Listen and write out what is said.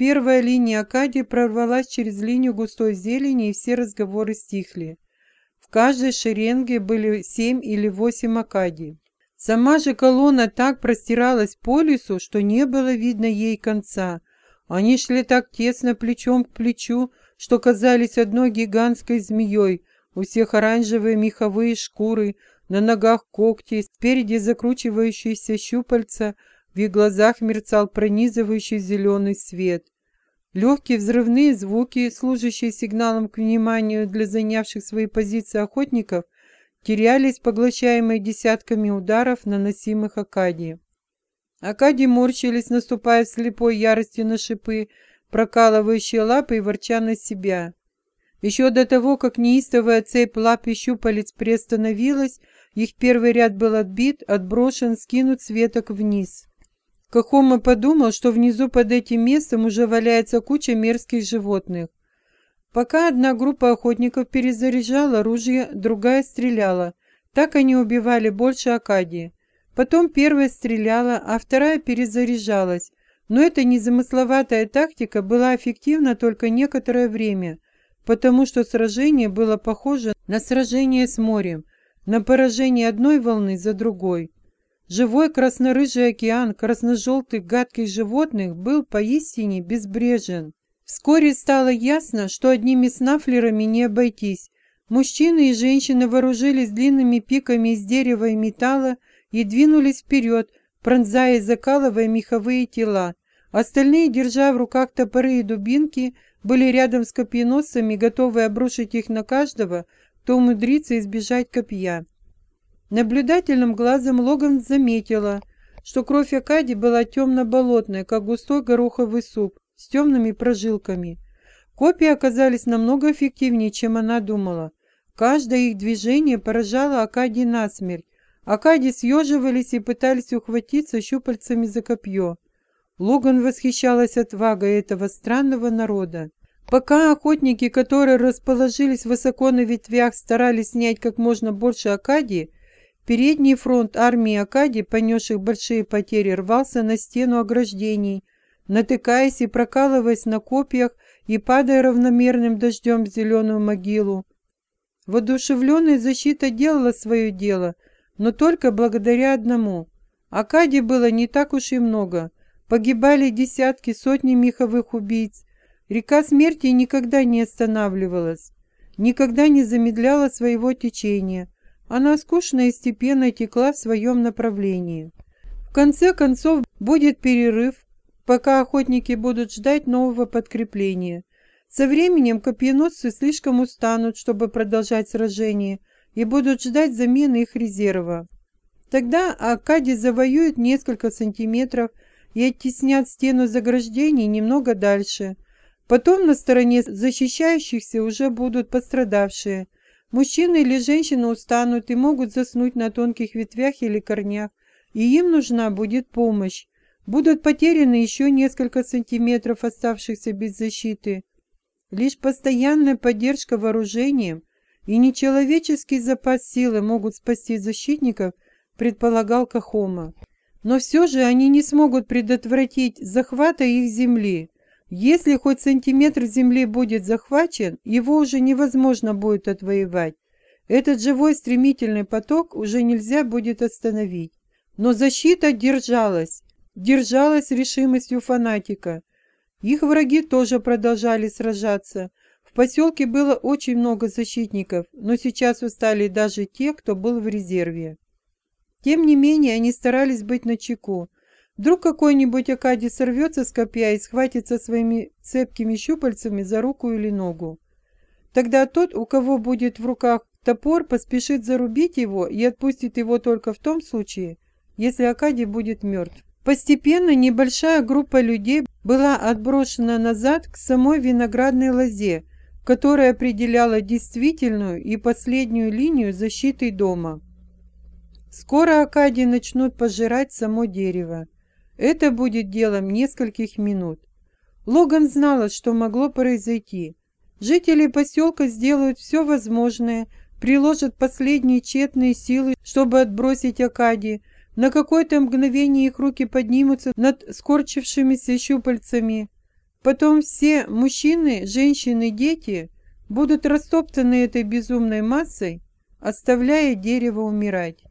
первая линия Акадии прорвалась через линию густой зелени, и все разговоры стихли. В каждой шеренге были семь или восемь Акадий. Сама же колонна так простиралась по лесу, что не было видно ей конца. Они шли так тесно плечом к плечу, что казались одной гигантской змеей. У всех оранжевые меховые шкуры, на ногах когти, спереди закручивающиеся щупальца, в их глазах мерцал пронизывающий зеленый свет. Легкие взрывные звуки, служащие сигналом к вниманию для занявших свои позиции охотников, терялись, поглощаемые десятками ударов, наносимых Акадии. Акадии морщились, наступая в слепой ярости на шипы, прокалывающие лапы и ворча на себя. Еще до того, как неистовая цепь лап и щупалец приостановилась, их первый ряд был отбит, отброшен, скинут с вниз. Кахома подумал, что внизу под этим местом уже валяется куча мерзких животных. Пока одна группа охотников перезаряжала оружие, другая стреляла. Так они убивали больше Акадии. Потом первая стреляла, а вторая перезаряжалась. Но эта незамысловатая тактика была эффективна только некоторое время, потому что сражение было похоже на сражение с морем, на поражение одной волны за другой. Живой краснорыжий океан красно-желтых гадких животных был поистине безбрежен. Вскоре стало ясно, что одними снафлерами не обойтись. Мужчины и женщины вооружились длинными пиками из дерева и металла и двинулись вперед, пронзая и закалывая меховые тела. Остальные, держа в руках топоры и дубинки, были рядом с копьеносцами, готовые обрушить их на каждого, кто умудрится избежать копья. Наблюдательным глазом Логан заметила, что кровь Акади была темно-болотная, как густой гороховый суп, с темными прожилками. Копии оказались намного эффективнее, чем она думала. Каждое их движение поражало Акади насмерть. Акади съеживались и пытались ухватиться щупальцами за копье. Логан восхищалась отвагой этого странного народа. Пока охотники, которые расположились высоко на ветвях, старались снять как можно больше Акадии, Передний фронт армии Акади, понесших большие потери, рвался на стену ограждений, натыкаясь и прокалываясь на копьях и падая равномерным дождем в зеленую могилу. Водушевленная защита делала свое дело, но только благодаря одному. Акади было не так уж и много. Погибали десятки, сотни меховых убийц. Река смерти никогда не останавливалась, никогда не замедляла своего течения. Она скучно и степенно текла в своем направлении. В конце концов будет перерыв, пока охотники будут ждать нового подкрепления. Со временем копьеносцы слишком устанут, чтобы продолжать сражение, и будут ждать замены их резерва. Тогда Акади завоюет несколько сантиметров и оттеснят стену заграждений немного дальше. Потом на стороне защищающихся уже будут пострадавшие – Мужчины или женщины устанут и могут заснуть на тонких ветвях или корнях, и им нужна будет помощь. Будут потеряны еще несколько сантиметров, оставшихся без защиты. Лишь постоянная поддержка вооружением и нечеловеческий запас силы могут спасти защитников, предполагал Кахома. Но все же они не смогут предотвратить захвата их земли. Если хоть сантиметр земли будет захвачен, его уже невозможно будет отвоевать. Этот живой стремительный поток уже нельзя будет остановить. Но защита держалась, держалась решимостью фанатика. Их враги тоже продолжали сражаться. В поселке было очень много защитников, но сейчас устали даже те, кто был в резерве. Тем не менее, они старались быть начеку. Вдруг какой-нибудь Акади сорвется с копья и схватится своими цепкими щупальцами за руку или ногу. Тогда тот, у кого будет в руках топор, поспешит зарубить его и отпустит его только в том случае, если Акади будет мертв. Постепенно небольшая группа людей была отброшена назад к самой виноградной лозе, которая определяла действительную и последнюю линию защиты дома. Скоро Акади начнут пожирать само дерево. Это будет делом нескольких минут. Логан знала, что могло произойти. Жители поселка сделают все возможное, приложат последние тщетные силы, чтобы отбросить Акади. На какое-то мгновение их руки поднимутся над скорчившимися щупальцами. Потом все мужчины, женщины, дети будут растоптаны этой безумной массой, оставляя дерево умирать.